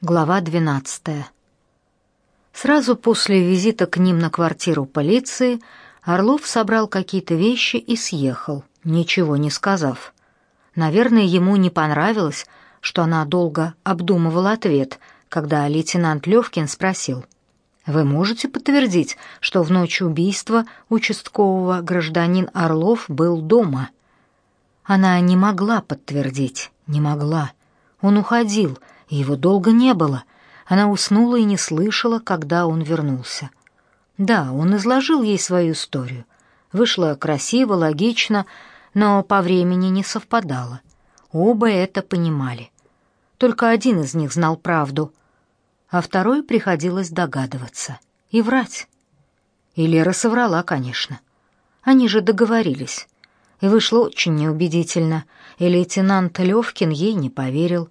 Глава 12. Сразу после визита к ним на квартиру полиции Орлов собрал какие-то вещи и съехал, ничего не сказав. Наверное, ему не понравилось, что она долго обдумывала ответ, когда лейтенант Левкин спросил: "Вы можете подтвердить, что в ночь убийства участкового гражданин Орлов был дома?" Она не могла подтвердить, не могла. Он уходил его долго не было. Она уснула и не слышала, когда он вернулся. Да, он изложил ей свою историю. Вышло красиво, логично, но по времени не совпадало. Оба это понимали. Только один из них знал правду, а второй приходилось догадываться и врать. И Лера соврала, конечно. Они же договорились. И вышло очень неубедительно, и лейтенант Левкин ей не поверил.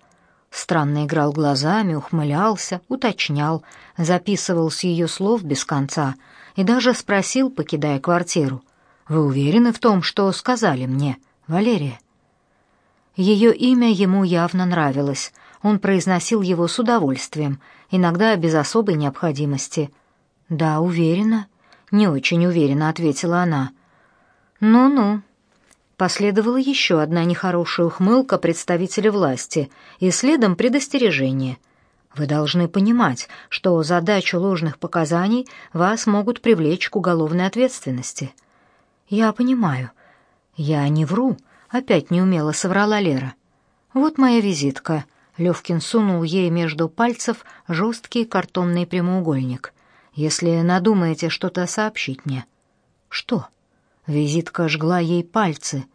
Странно играл глазами, ухмылялся, уточнял, записывал с ее слов без конца и даже спросил, покидая квартиру, «Вы уверены в том, что сказали мне, Валерия?» Ее имя ему явно нравилось, он произносил его с удовольствием, иногда без особой необходимости. «Да, уверена», — не очень уверенно ответила она. «Ну-ну», Последовала еще одна нехорошая ухмылка представителя власти и следом предостережение. Вы должны понимать, что за дачу ложных показаний вас могут привлечь к уголовной ответственности. Я понимаю. Я не вру, опять неумело соврала Лера. Вот моя визитка. Левкин сунул ей между пальцев жесткий картонный прямоугольник. Если надумаете что-то сообщить мне. Что? Визитка жгла ей пальцы.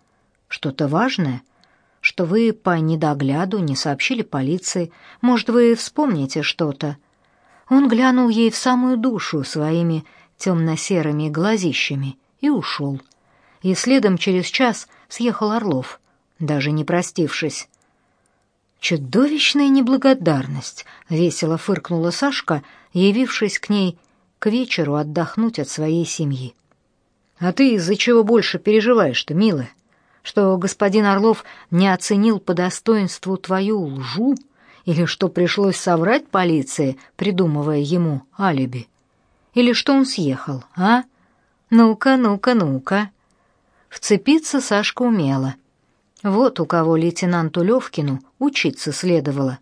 Что-то важное? Что вы по недогляду не сообщили полиции? Может, вы вспомните что-то? Он глянул ей в самую душу своими темно-серыми глазищами и ушел. И следом через час съехал Орлов, даже не простившись. Чудовищная неблагодарность, весело фыркнула Сашка, явившись к ней к вечеру отдохнуть от своей семьи. А ты из-за чего больше переживаешь-то, милая? Что господин Орлов не оценил по достоинству твою лжу или что пришлось соврать полиции, придумывая ему алиби? Или что он съехал, а? Ну-ка, ну-ка, ну-ка. Вцепиться Сашка умела. Вот у кого лейтенанту Левкину учиться следовало.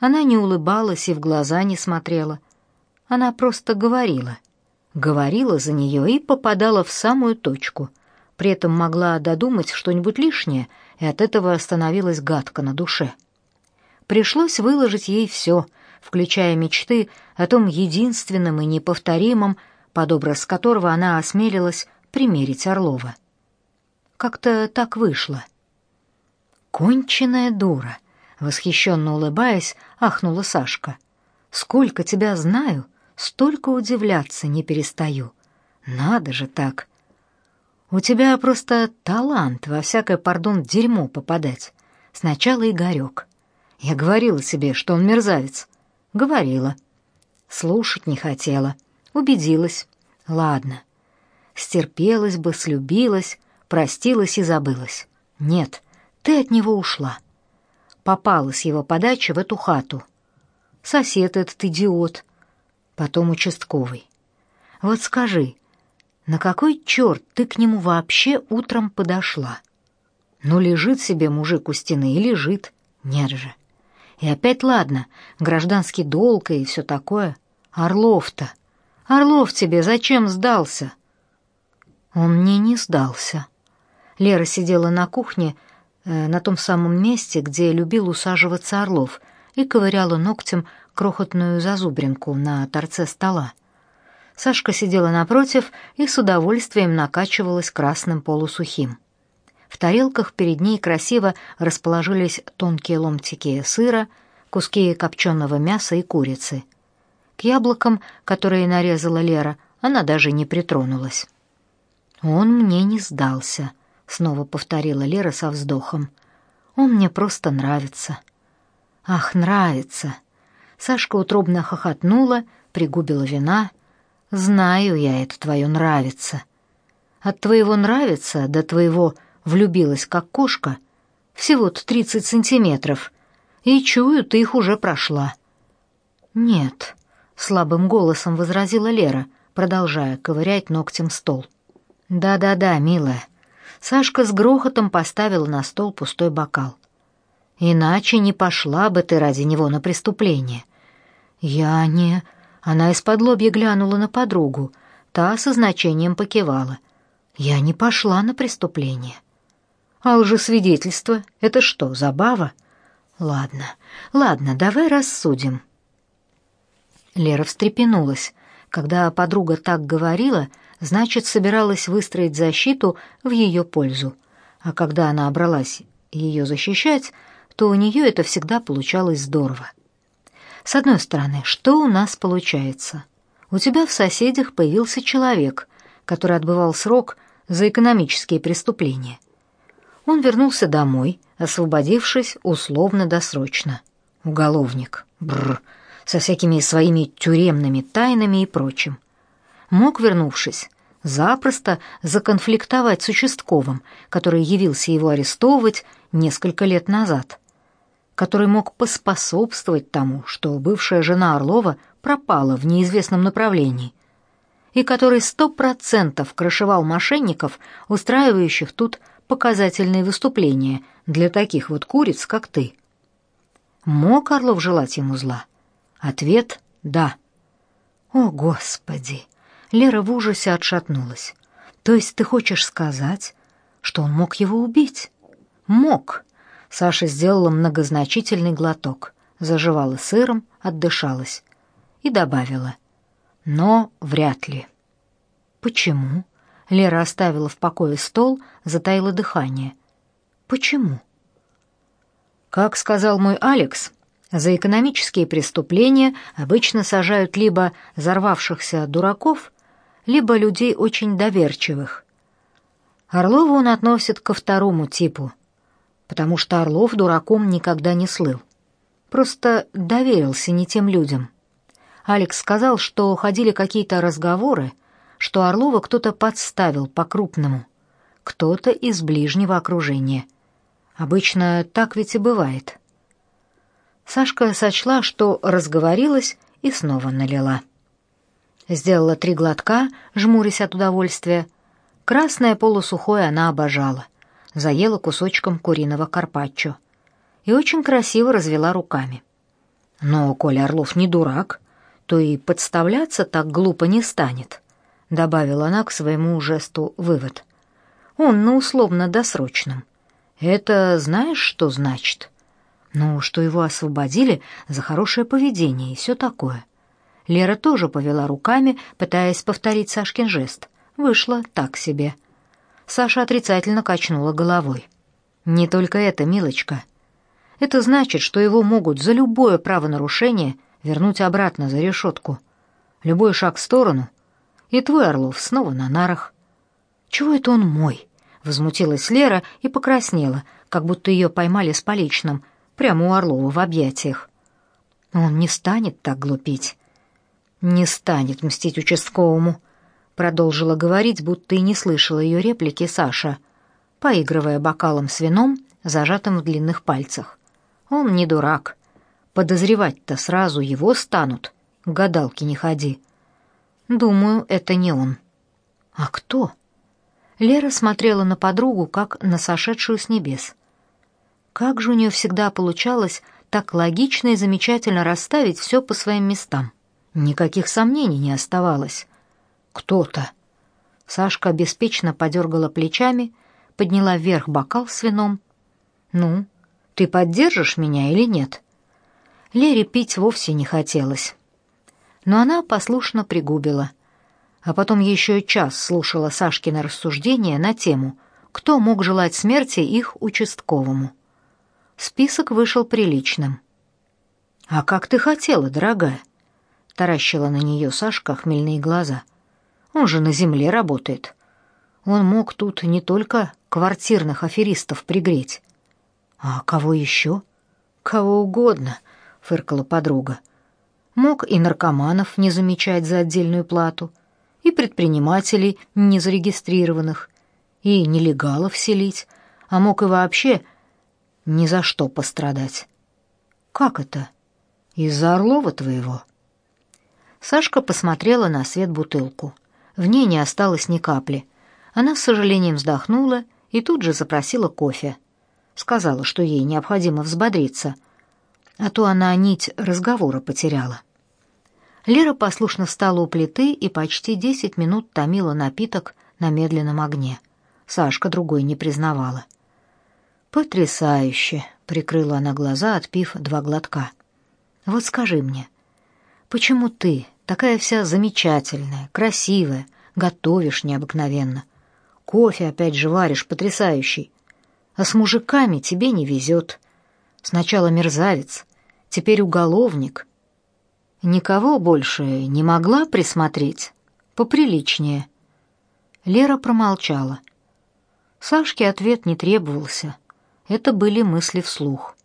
Она не улыбалась и в глаза не смотрела. Она просто говорила — говорила за нее и попадала в самую точку. При этом могла додумать что-нибудь лишнее, и от этого становилась гадко на душе. Пришлось выложить ей все, включая мечты о том единственном и неповторимом, под образ которого она осмелилась примерить Орлова. Как-то так вышло. «Конченая дура!» — восхищенно улыбаясь, ахнула Сашка. «Сколько тебя знаю, Столько удивляться не перестаю. Надо же так. У тебя просто талант во всякое, пардон, дерьмо попадать. Сначала Игорек. Я говорила себе, что он мерзавец. Говорила. Слушать не хотела. Убедилась. Ладно. Стерпелась бы, слюбилась, простилась и забылась. Нет, ты от него ушла. Попала с его подачи в эту хату. Сосед этот идиот потом участковый. Вот скажи, на какой черт ты к нему вообще утром подошла? Ну, лежит себе мужик у стены и лежит. Нет же. И опять ладно, гражданский долг и все такое. Орлов-то. Орлов тебе зачем сдался? Он мне не сдался. Лера сидела на кухне, э, на том самом месте, где любил усаживаться Орлов, и ковыряла ногтем крохотную зазубринку на торце стола. Сашка сидела напротив и с удовольствием накачивалась красным полусухим. В тарелках перед ней красиво расположились тонкие ломтики сыра, куски копченого мяса и курицы. К яблокам, которые нарезала Лера, она даже не притронулась. «Он мне не сдался», — снова повторила Лера со вздохом. «Он мне просто нравится». «Ах, нравится!» Сашка утробно хохотнула, пригубила вина. «Знаю я это твое нравится». От твоего нравится до твоего влюбилась как кошка всего-то тридцать сантиметров. И чую, ты их уже прошла. Нет, слабым голосом возразила Лера, продолжая ковырять ногтем стол. Да-да-да, милая. Сашка с грохотом поставила на стол пустой бокал. Иначе не пошла бы ты ради него на преступление. Я не... Она из-под лобья глянула на подругу. Та со значением покивала. Я не пошла на преступление. А лжесвидетельство — это что, забава? Ладно, ладно, давай рассудим. Лера встрепенулась. Когда подруга так говорила, значит, собиралась выстроить защиту в ее пользу. А когда она обралась ее защищать, то у нее это всегда получалось здорово. С одной стороны, что у нас получается? У тебя в соседях появился человек, который отбывал срок за экономические преступления. Он вернулся домой, освободившись условно-досрочно. Уголовник. Бррр со всякими своими тюремными тайнами и прочим. Мог, вернувшись, запросто законфликтовать с участковым, который явился его арестовывать несколько лет назад, который мог поспособствовать тому, что бывшая жена Орлова пропала в неизвестном направлении, и который сто процентов крышевал мошенников, устраивающих тут показательные выступления для таких вот куриц, как ты. Мог Орлов желать ему зла? Ответ «да». «О, Господи!» Лера в ужасе отшатнулась. «То есть ты хочешь сказать, что он мог его убить?» «Мог!» Саша сделала многозначительный глоток, заживала сыром, отдышалась и добавила. «Но вряд ли». «Почему?» Лера оставила в покое стол, затаила дыхание. «Почему?» Как сказал мой Алекс, за экономические преступления обычно сажают либо взорвавшихся дураков, либо людей очень доверчивых. Орлова он относит ко второму типу, потому что Орлов дураком никогда не слыл. Просто доверился не тем людям. Алекс сказал, что ходили какие-то разговоры, что Орлова кто-то подставил по-крупному, кто-то из ближнего окружения. Обычно так ведь и бывает. Сашка сочла, что разговорилась, и снова налила. Сделала три глотка, жмурясь от удовольствия. Красное полусухое она обожала. Заела кусочком куриного карпаччо. И очень красиво развела руками. Но Коля Орлов не дурак, то и подставляться так глупо не станет, добавила она к своему жесту вывод. Он на условно-досрочном. Это знаешь, что значит? Ну, что его освободили за хорошее поведение и все такое. Лера тоже повела руками, пытаясь повторить Сашкин жест. Вышло так себе. Саша отрицательно качнула головой. Не только это, милочка. Это значит, что его могут за любое правонарушение вернуть обратно за решетку. Любой шаг в сторону, и твой Орлов снова на нарах. Чего это он мой? возмутилась Лера и покраснела, как будто ее поймали с поличным, прямо у Орлова в объятиях. Он не станет так глупить. Не станет мстить участковому, продолжила говорить, будто и не слышала ее реплики Саша, поигрывая бокалом с вином, зажатым в длинных пальцах. Он не дурак. Подозревать-то сразу его станут. К гадалке не ходи. Думаю, это не он. А кто? Лера смотрела на подругу, как на сошедшую с небес. Как же у нее всегда получалось так логично и замечательно расставить все по своим местам. Никаких сомнений не оставалось. Кто-то. Сашка беспечно подергала плечами, подняла вверх бокал с вином. Ну, ты поддержишь меня или нет? Лере пить вовсе не хотелось. Но она послушно пригубила. А потом еще час слушала Сашкины рассуждения на тему, кто мог желать смерти их участковому. Список вышел приличным. «А как ты хотела, дорогая?» — таращила на нее Сашка хмельные глаза. «Он же на земле работает. Он мог тут не только квартирных аферистов пригреть. А кого еще?» «Кого угодно», — фыркала подруга. «Мог и наркоманов не замечать за отдельную плату, и предпринимателей незарегистрированных, и нелегалов селить, а мог и вообще ни за что пострадать. Как это? Из-за Орлова твоего. Сашка посмотрела на свет бутылку. В ней не осталось ни капли. Она с сожалением вздохнула и тут же запросила кофе. Сказала, что ей необходимо взбодриться, а то она нить разговора потеряла. Лера послушно встала у плиты и почти десять минут томила напиток на медленном огне. Сашка другой не признавала. «Потрясающе!» — прикрыла она глаза, отпив два глотка. «Вот скажи мне, почему ты, такая вся замечательная, красивая, готовишь необыкновенно? Кофе опять же варишь потрясающий. А с мужиками тебе не везет. Сначала мерзавец, теперь уголовник. Никого больше не могла присмотреть? Поприличнее». Лера промолчала. Сашке ответ не требовался. Это были мысли вслух.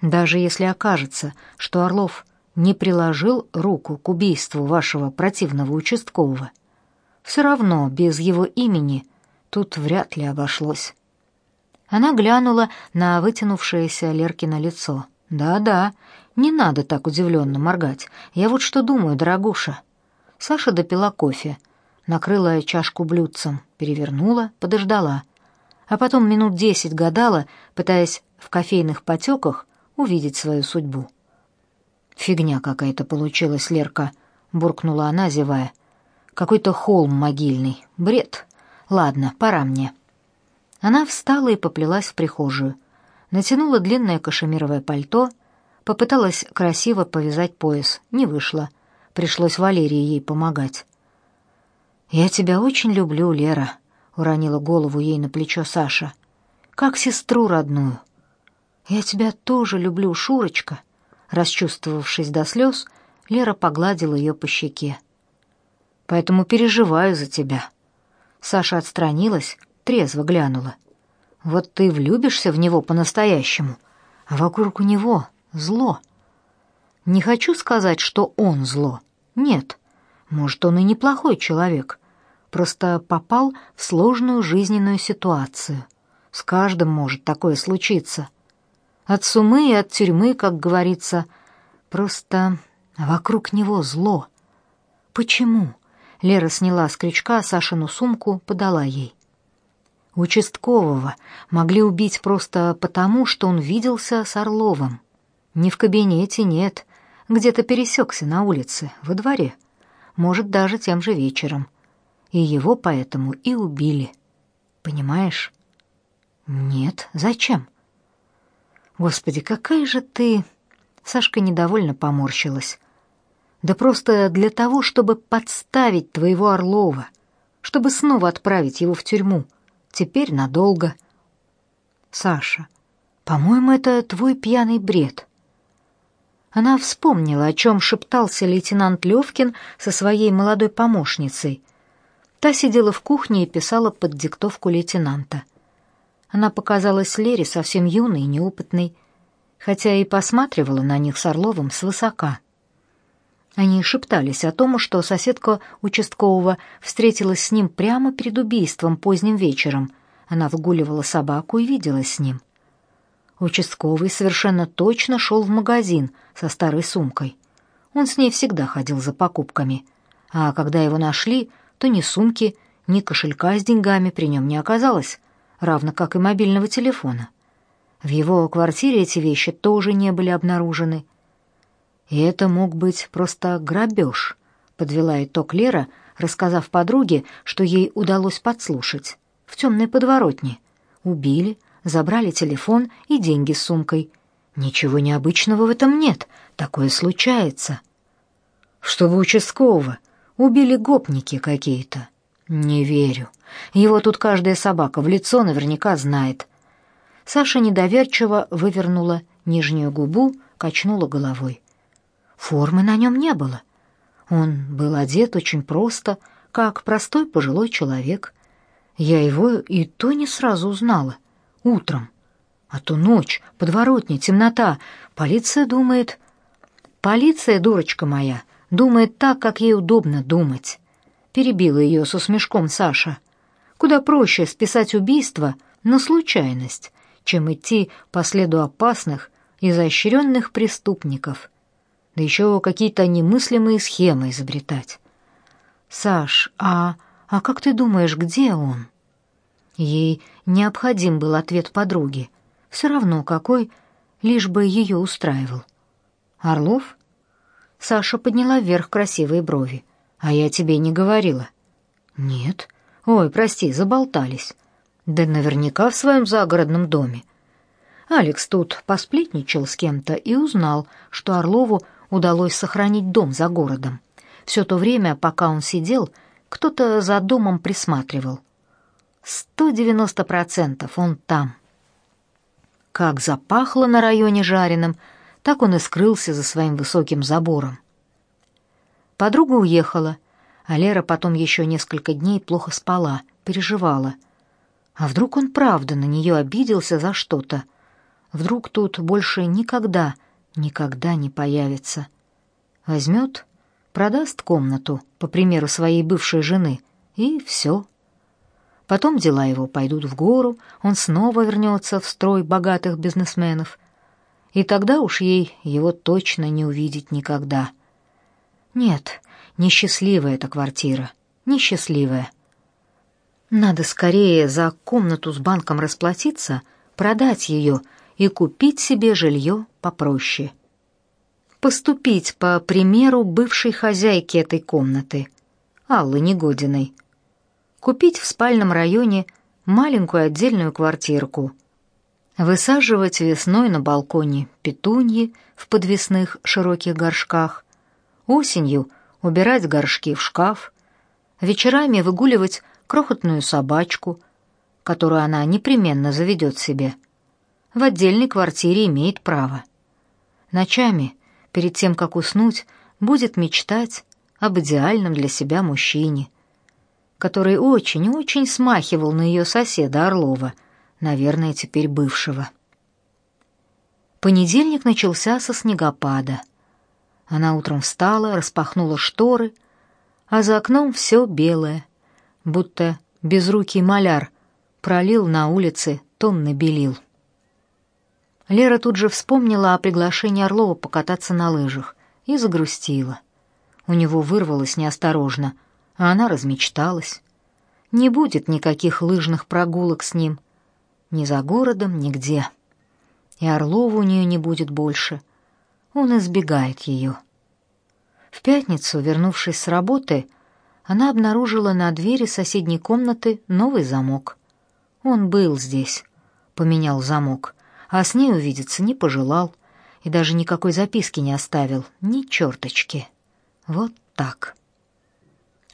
Даже если окажется, что Орлов не приложил руку к убийству вашего противного участкового, все равно без его имени тут вряд ли обошлось. Она глянула на вытянувшееся Леркино лицо. «Да-да, не надо так удивленно моргать. Я вот что думаю, дорогуша». Саша допила кофе, накрыла чашку блюдцем, перевернула, подождала а потом минут десять гадала, пытаясь в кофейных потеках увидеть свою судьбу. «Фигня какая-то получилась, Лерка», — буркнула она, зевая. «Какой-то холм могильный. Бред. Ладно, пора мне». Она встала и поплелась в прихожую. Натянула длинное кашемировое пальто, попыталась красиво повязать пояс. Не вышло. Пришлось Валерии ей помогать. «Я тебя очень люблю, Лера», уронила голову ей на плечо Саша. Как сестру родную. Я тебя тоже люблю, Шурочка. Расчувствовавшись до слез, Лера погладила ее по щеке. Поэтому переживаю за тебя. Саша отстранилась, трезво глянула. Вот ты влюбишься в него по-настоящему, а вокруг у него зло. Не хочу сказать, что он зло. Нет. Может, он и неплохой человек просто попал в сложную жизненную ситуацию. С каждым может такое случиться. От сумы и от тюрьмы, как говорится, просто вокруг него зло. Почему? Лера сняла с крючка Сашину сумку, подала ей. Участкового могли убить просто потому, что он виделся с Орловым. Не в кабинете, нет, где-то пересекся на улице, во дворе. Может, даже тем же вечером и его поэтому и убили. Понимаешь? Нет, зачем? Господи, какая же ты... Сашка недовольно поморщилась. Да просто для того, чтобы подставить твоего Орлова, чтобы снова отправить его в тюрьму. Теперь надолго. Саша, по-моему, это твой пьяный бред. Она вспомнила, о чем шептался лейтенант Левкин со своей молодой помощницей, Та сидела в кухне и писала под диктовку лейтенанта. Она показалась Лере совсем юной и неопытной, хотя и посматривала на них с Орловым свысока. Они шептались о том, что соседка участкового встретилась с ним прямо перед убийством поздним вечером. Она выгуливала собаку и виделась с ним. Участковый совершенно точно шел в магазин со старой сумкой. Он с ней всегда ходил за покупками, а когда его нашли, то ни сумки, ни кошелька с деньгами при нем не оказалось, равно как и мобильного телефона. В его квартире эти вещи тоже не были обнаружены. И это мог быть просто грабеж, подвела итог Лера, рассказав подруге, что ей удалось подслушать. В темной подворотне. Убили, забрали телефон и деньги с сумкой. Ничего необычного в этом нет, такое случается. Чтобы участкового Убили гопники какие-то. Не верю. Его тут каждая собака в лицо наверняка знает. Саша недоверчиво вывернула нижнюю губу, качнула головой. Формы на нем не было. Он был одет очень просто, как простой пожилой человек. Я его и то не сразу узнала. Утром. А то ночь, подворотня, темнота. Полиция думает... Полиция, дурочка моя, думает так, как ей удобно думать. Перебила ее со смешком Саша. Куда проще списать убийство на случайность, чем идти по следу опасных и изощренных преступников да еще какие-то немыслимые схемы изобретать. Саш, а а как ты думаешь, где он? Ей необходим был ответ подруги. Все равно какой, лишь бы ее устраивал. Орлов? Саша подняла вверх красивые брови. А я тебе не говорила. Нет. Ой, прости, заболтались. Да наверняка в своем загородном доме. Алекс тут посплетничал с кем-то и узнал, что Орлову удалось сохранить дом за городом. Все то время, пока он сидел, кто-то за домом присматривал. Сто девяносто процентов он там. Как запахло на районе жареным, так он и скрылся за своим высоким забором. Подруга уехала, а Лера потом еще несколько дней плохо спала, переживала. А вдруг он правда на нее обиделся за что-то? Вдруг тут больше никогда, никогда не появится? Возьмет, продаст комнату, по примеру своей бывшей жены, и все. Потом дела его пойдут в гору, он снова вернется в строй богатых бизнесменов. И тогда уж ей его точно не увидеть никогда. Нет, несчастливая эта квартира, несчастливая. Надо скорее за комнату с банком расплатиться, продать ее и купить себе жилье попроще. Поступить по примеру бывшей хозяйки этой комнаты, Аллы Негодиной купить в спальном районе маленькую отдельную квартирку, высаживать весной на балконе петуньи в подвесных широких горшках, осенью убирать горшки в шкаф, вечерами выгуливать крохотную собачку, которую она непременно заведет себе. В отдельной квартире имеет право. Ночами, перед тем, как уснуть, будет мечтать об идеальном для себя мужчине – который очень-очень смахивал на ее соседа Орлова, наверное, теперь бывшего. Понедельник начался со снегопада. Она утром встала, распахнула шторы, а за окном все белое, будто безрукий маляр пролил на улице тонны белил. Лера тут же вспомнила о приглашении Орлова покататься на лыжах и загрустила. У него вырвалось неосторожно — а она размечталась. Не будет никаких лыжных прогулок с ним. Ни за городом, нигде. И Орлова у нее не будет больше. Он избегает ее. В пятницу, вернувшись с работы, она обнаружила на двери соседней комнаты новый замок. Он был здесь, поменял замок, а с ней увидеться не пожелал и даже никакой записки не оставил, ни черточки. Вот так.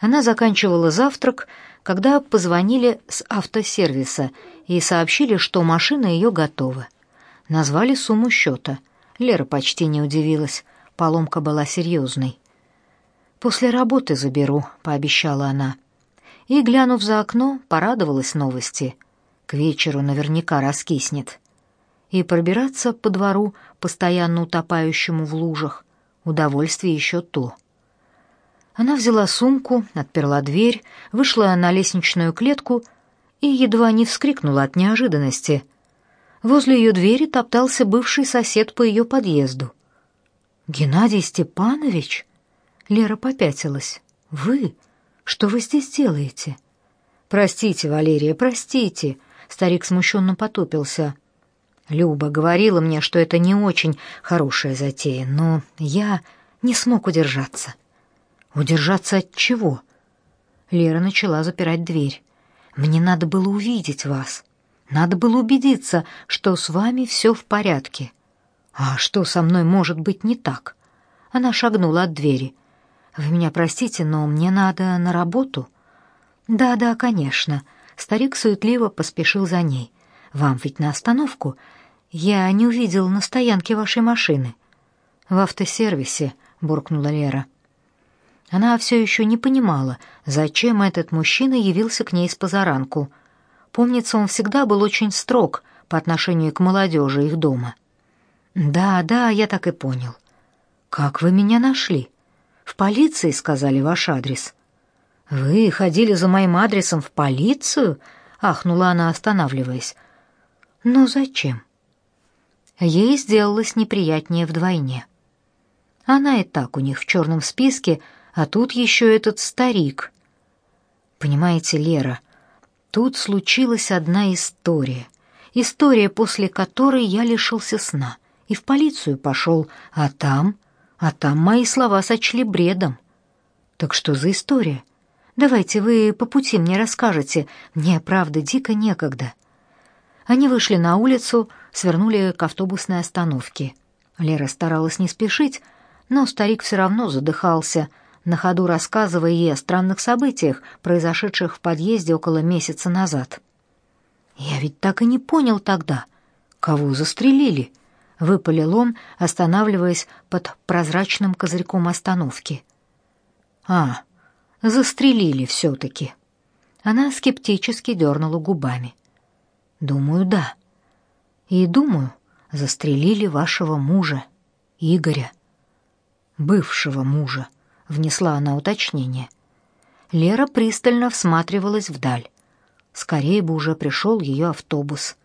Она заканчивала завтрак, когда позвонили с автосервиса и сообщили, что машина ее готова. Назвали сумму счета. Лера почти не удивилась, поломка была серьезной. «После работы заберу», — пообещала она. И, глянув за окно, порадовалась новости. К вечеру наверняка раскиснет. И пробираться по двору, постоянно утопающему в лужах, удовольствие еще то — она взяла сумку, отперла дверь, вышла на лестничную клетку и едва не вскрикнула от неожиданности. Возле ее двери топтался бывший сосед по ее подъезду. «Геннадий Степанович?» Лера попятилась. «Вы? Что вы здесь делаете?» «Простите, Валерия, простите», — старик смущенно потупился. «Люба говорила мне, что это не очень хорошая затея, но я не смог удержаться». Удержаться от чего? Лера начала запирать дверь. Мне надо было увидеть вас. Надо было убедиться, что с вами все в порядке. А что со мной может быть не так? Она шагнула от двери. Вы меня простите, но мне надо на работу. Да-да, конечно. Старик суетливо поспешил за ней. Вам ведь на остановку? Я не увидел на стоянке вашей машины. В автосервисе, буркнула Лера. Она все еще не понимала, зачем этот мужчина явился к ней с позаранку. Помнится, он всегда был очень строг по отношению к молодежи их дома. «Да, да, я так и понял». «Как вы меня нашли?» «В полиции сказали ваш адрес». «Вы ходили за моим адресом в полицию?» — ахнула она, останавливаясь. «Но зачем?» Ей сделалось неприятнее вдвойне. Она и так у них в черном списке, а тут еще этот старик. Понимаете, Лера, тут случилась одна история. История, после которой я лишился сна и в полицию пошел, а там... А там мои слова сочли бредом. Так что за история? Давайте вы по пути мне расскажете. Мне, правда, дико некогда. Они вышли на улицу, свернули к автобусной остановке. Лера старалась не спешить, но старик все равно задыхался, на ходу рассказывая ей о странных событиях, произошедших в подъезде около месяца назад. «Я ведь так и не понял тогда, кого застрелили», — выпалил он, останавливаясь под прозрачным козырьком остановки. «А, застрелили все-таки». Она скептически дернула губами. «Думаю, да. И думаю, застрелили вашего мужа, Игоря. Бывшего мужа», — внесла она уточнение. Лера пристально всматривалась вдаль. Скорее бы уже пришел ее автобус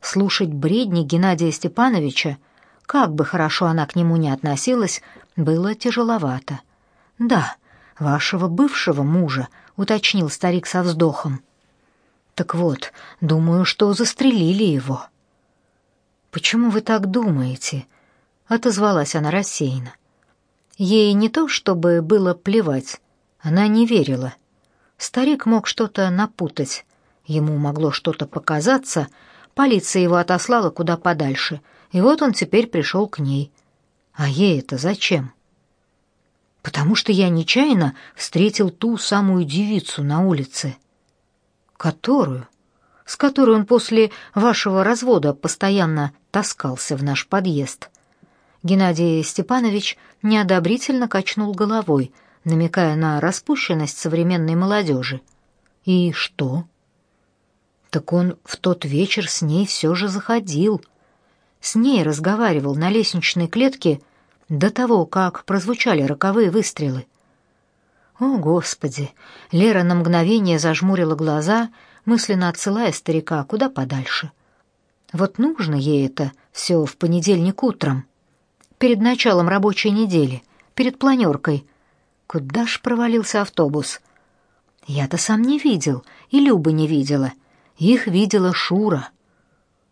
слушать бредни Геннадия Степановича, как бы хорошо она к нему ни относилась, было тяжеловато. «Да, вашего бывшего мужа», — уточнил старик со вздохом. «Так вот, думаю, что застрелили его». «Почему вы так думаете?» — отозвалась она рассеянно. Ей не то чтобы было плевать, она не верила. Старик мог что-то напутать, ему могло что-то показаться — Полиция его отослала куда подальше, и вот он теперь пришел к ней. А ей это зачем? Потому что я нечаянно встретил ту самую девицу на улице. Которую? С которой он после вашего развода постоянно таскался в наш подъезд. Геннадий Степанович неодобрительно качнул головой, намекая на распущенность современной молодежи. И что? Так он в тот вечер с ней все же заходил. С ней разговаривал на лестничной клетке до того, как прозвучали роковые выстрелы. О, Господи! Лера на мгновение зажмурила глаза, мысленно отсылая старика куда подальше. Вот нужно ей это все в понедельник утром, перед началом рабочей недели, перед планеркой. Куда ж провалился автобус? Я-то сам не видел, и Люба не видела. Их видела Шура.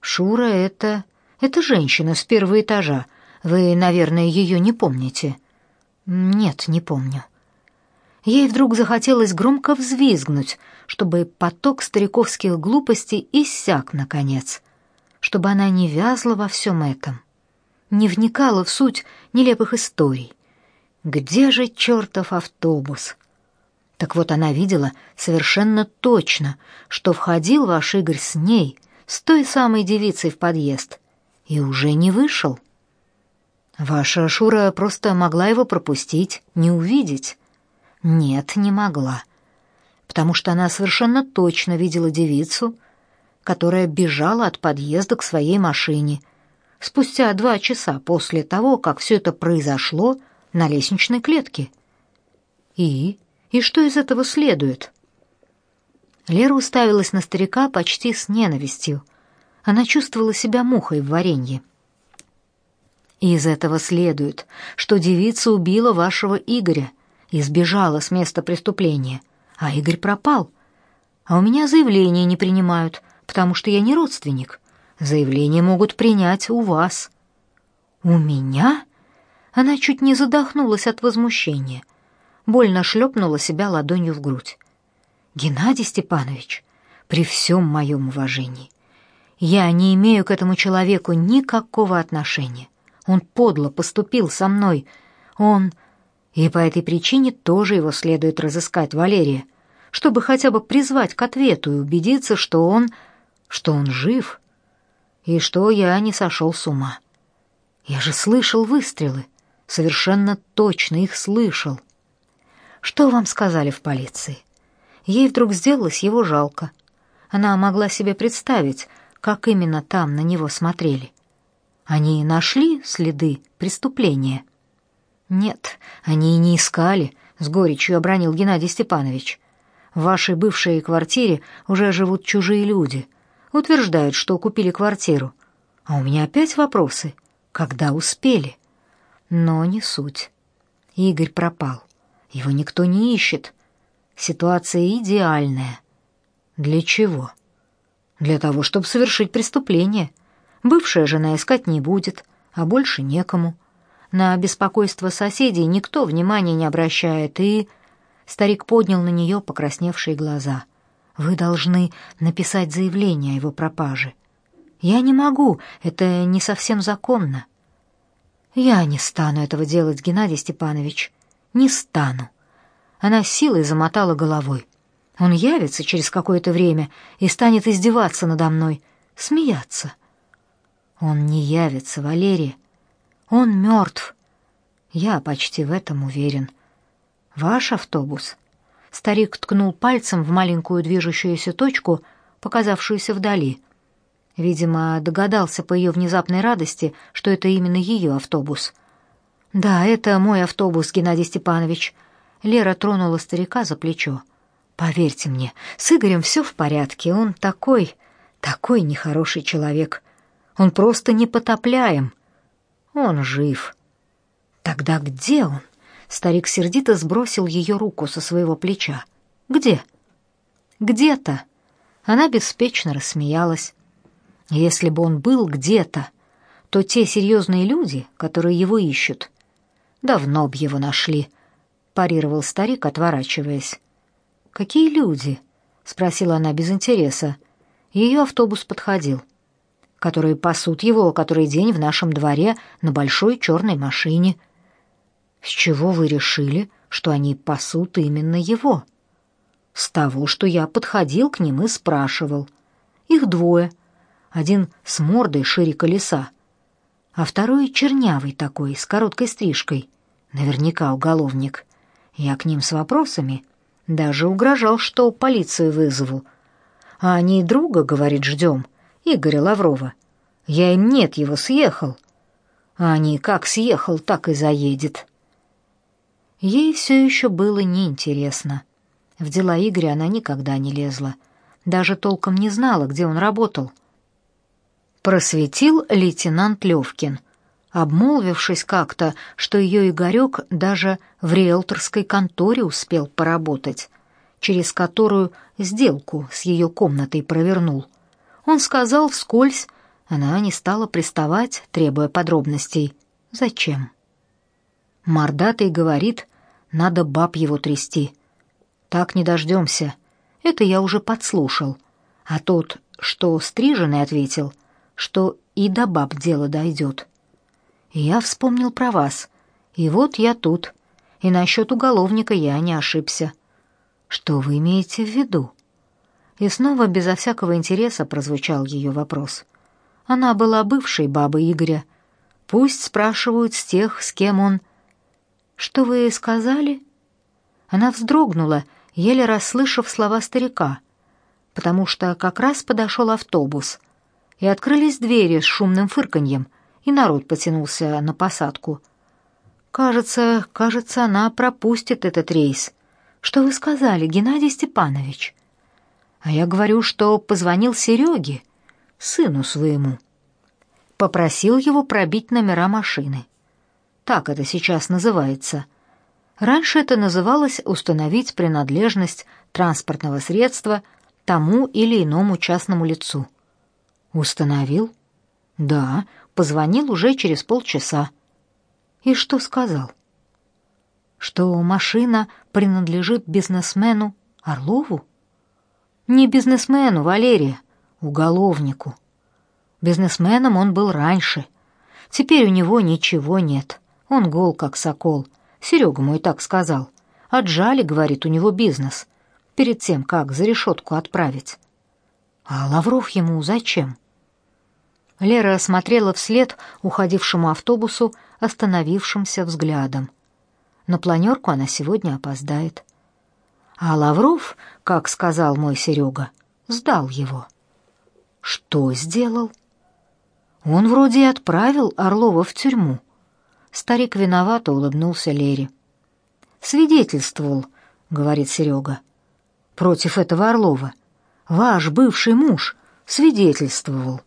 Шура — это... это женщина с первого этажа. Вы, наверное, ее не помните. Нет, не помню. Ей вдруг захотелось громко взвизгнуть, чтобы поток стариковских глупостей иссяк, наконец, чтобы она не вязла во всем этом, не вникала в суть нелепых историй. Где же чертов автобус? Так вот она видела совершенно точно, что входил ваш Игорь с ней, с той самой девицей в подъезд, и уже не вышел. Ваша Шура просто могла его пропустить, не увидеть. Нет, не могла. Потому что она совершенно точно видела девицу, которая бежала от подъезда к своей машине спустя два часа после того, как все это произошло на лестничной клетке. И и что из этого следует? Лера уставилась на старика почти с ненавистью. Она чувствовала себя мухой в варенье. Из этого следует, что девица убила вашего Игоря и сбежала с места преступления, а Игорь пропал. А у меня заявление не принимают, потому что я не родственник. Заявление могут принять у вас. У меня? Она чуть не задохнулась от возмущения больно шлепнула себя ладонью в грудь. «Геннадий Степанович, при всем моем уважении, я не имею к этому человеку никакого отношения. Он подло поступил со мной. Он... И по этой причине тоже его следует разыскать, Валерия, чтобы хотя бы призвать к ответу и убедиться, что он... что он жив, и что я не сошел с ума. Я же слышал выстрелы, совершенно точно их слышал. Что вам сказали в полиции? Ей вдруг сделалось его жалко. Она могла себе представить, как именно там на него смотрели. Они нашли следы преступления. Нет, они и не искали, с горечью обронил Геннадий Степанович. В вашей бывшей квартире уже живут чужие люди. Утверждают, что купили квартиру. А у меня опять вопросы. Когда успели? Но не суть. Игорь пропал. Его никто не ищет. Ситуация идеальная. Для чего? Для того, чтобы совершить преступление. Бывшая жена искать не будет, а больше некому. На беспокойство соседей никто внимания не обращает, и... Старик поднял на нее покрасневшие глаза. «Вы должны написать заявление о его пропаже». «Я не могу, это не совсем законно». «Я не стану этого делать, Геннадий Степанович. Не стану». Она силой замотала головой. Он явится через какое-то время и станет издеваться надо мной, смеяться. Он не явится, Валерия. Он мертв. Я почти в этом уверен. Ваш автобус. Старик ткнул пальцем в маленькую движущуюся точку, показавшуюся вдали. Видимо, догадался по ее внезапной радости, что это именно ее автобус. Да, это мой автобус, Геннадий Степанович. Лера тронула старика за плечо. Поверьте мне, с Игорем все в порядке. Он такой, такой нехороший человек. Он просто непотопляем. Он жив. Тогда где он? Старик сердито сбросил ее руку со своего плеча. Где? Где-то. Она беспечно рассмеялась. Если бы он был где-то, то те серьезные люди, которые его ищут, давно б его нашли, парировал старик, отворачиваясь. Какие люди? спросила она без интереса. Ее автобус подходил которые пасут его который день в нашем дворе на большой черной машине. С чего вы решили, что они пасут именно его? С того, что я подходил к ним и спрашивал. Их двое. Один с мордой шире колеса, а второй чернявый такой, с короткой стрижкой. Наверняка уголовник. Я к ним с вопросами. Даже угрожал, что полицию вызову. А они друга, говорит, ждем. — Игоря Лаврова. Я им нет, его съехал. А они как съехал, так и заедет. Ей все еще было неинтересно. В дела Игоря она никогда не лезла. Даже толком не знала, где он работал. Просветил лейтенант Левкин, обмолвившись как-то, что ее Игорек даже в риэлторской конторе успел поработать, через которую сделку с ее комнатой провернул. Он сказал вскользь, она не стала приставать, требуя подробностей. Зачем? Мордатый говорит, надо баб его трясти. Так не дождемся. Это я уже подслушал. А тот, что стриженный, ответил, что и до баб дело дойдет. Я вспомнил про вас. И вот я тут. И насчет уголовника я не ошибся. Что вы имеете в виду? И снова безо всякого интереса прозвучал ее вопрос. Она была бывшей бабой Игоря. Пусть спрашивают с тех, с кем он. Что вы сказали? Она вздрогнула, еле расслышав слова старика, потому что как раз подошел автобус, и открылись двери с шумным фырканьем, и народ потянулся на посадку. Кажется, кажется, она пропустит этот рейс. Что вы сказали, Геннадий Степанович? А я говорю, что позвонил Сереге, сыну своему. Попросил его пробить номера машины. Так это сейчас называется. Раньше это называлось установить принадлежность транспортного средства тому или иному частному лицу. Установил? Да, позвонил уже через полчаса. И что сказал? Что машина принадлежит бизнесмену Орлову? Не бизнесмену, Валерия, уголовнику. Бизнесменом он был раньше. Теперь у него ничего нет. Он гол, как сокол. Серега мой так сказал. Отжали, говорит, у него бизнес. Перед тем, как за решетку отправить. А Лавров ему зачем? Лера смотрела вслед уходившему автобусу остановившимся взглядом. На планерку она сегодня опоздает. А Лавров, как сказал мой Серега, сдал его. Что сделал? Он вроде и отправил Орлова в тюрьму. Старик виновато улыбнулся Лере. Свидетельствовал, говорит Серега. Против этого Орлова. Ваш бывший муж свидетельствовал.